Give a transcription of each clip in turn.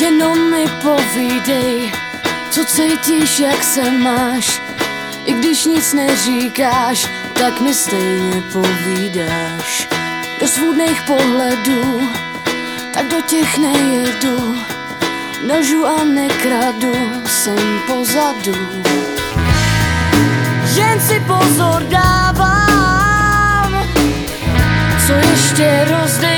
Jenom mi povídej, co cítíš, jak se máš. I když nic neříkáš, tak mi stejně povídáš. Do svůdných pohledů, tak do těch nejedu. Nožu a nekradu, jsem pozadu. Jen si pozor dávám, co ještě rozdejchám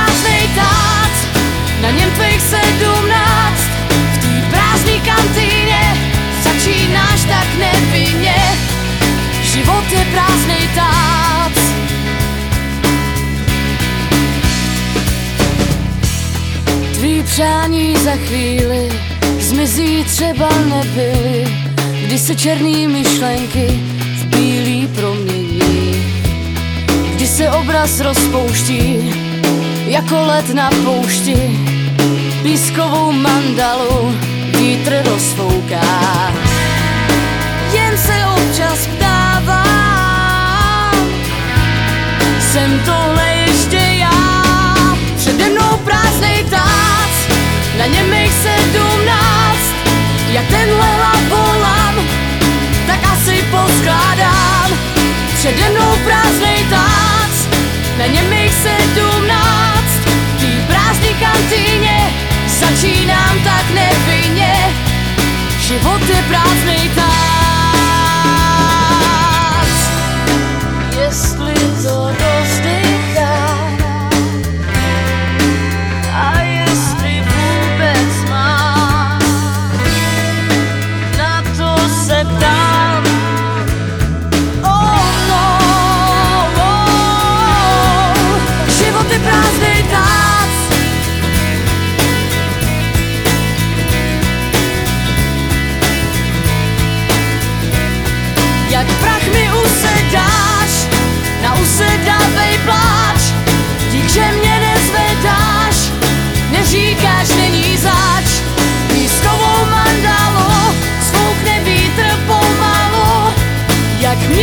prázdnej tác, na něm tvých sedmnáct. V té prázdný kantýně začínáš tak nevinně. Život je prázdnej tác Tvý přání za chvíli zmizí třeba nebyly Kdy se černý myšlenky v bílý promění. Kdy se obraz rozpouští jako let na poušti Pískovou mandalu vítr rozfouká Jen se občas ptávám Jsem tohle tak nevinně. Život je prázdnej tác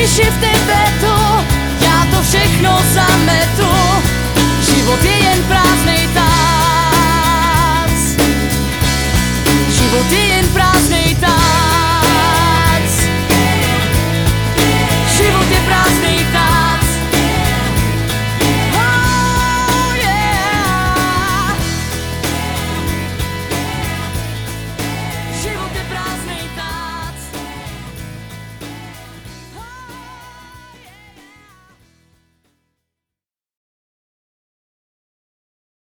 Mniši v Tibetu, já to všechno zametu. Život je